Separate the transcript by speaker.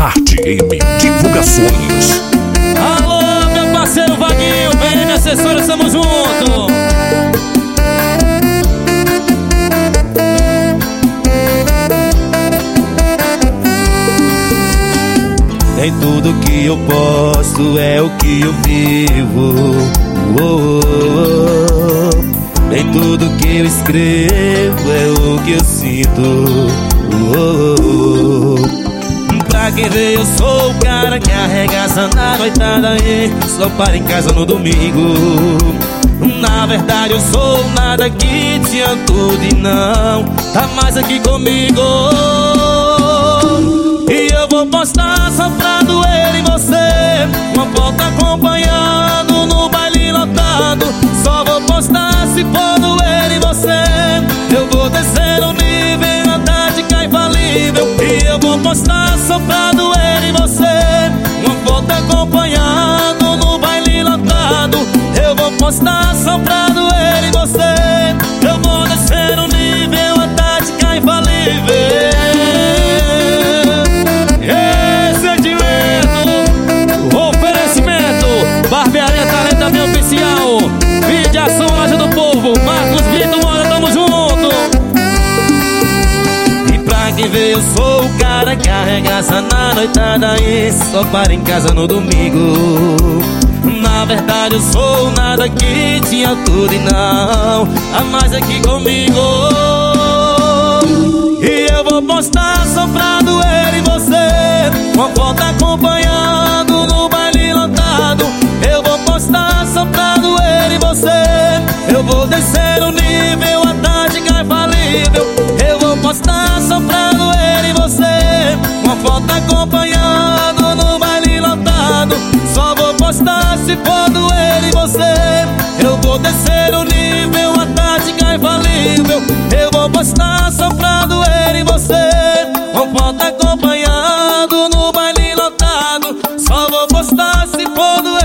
Speaker 1: Arte M Divulgações.
Speaker 2: Alô, meu parceiro Vaguinho, vem assessora, estamos junto. Nem tudo que eu posto é o que eu vivo. Oh, oh, oh. Nem tudo que eu escrevo é o que eu sinto. Pra quem vê, eu sou o cara que arregaça na noitada e só para em casa no domingo. Na verdade, eu sou nada que tudo e não. Tá mais aqui comigo. E eu vou postar só pra doer em você. Uma foto acompanhando no baile lotado. Só vou postar se for doer em você. Eu vou descer o nível, a tática infalível. E eu vou postar só pra pra doer em você. Eu vou descer o nível, a tática infalível. Ê, sentimento, oferecimento, barbearia talenta meu oficial, mediação loja do povo, Marcos Vitor, Mora, tamo junto. E pra quem vê, eu sou o cara que arregaça na noitada e só para em casa no domingo. Na verdade, eu sou nada que tinha tudo e não há mais aqui comigo. E eu vou postar só pra doer em você. Uma foto acompanhando no baile lotado. Eu vou postar só pra doer em você. Eu vou descer o nível, a tática é falível. Eu vou postar só pra doer em você. Uma foto acompanhando Foto acompanhando no baile lotado. Só vou postar se for doer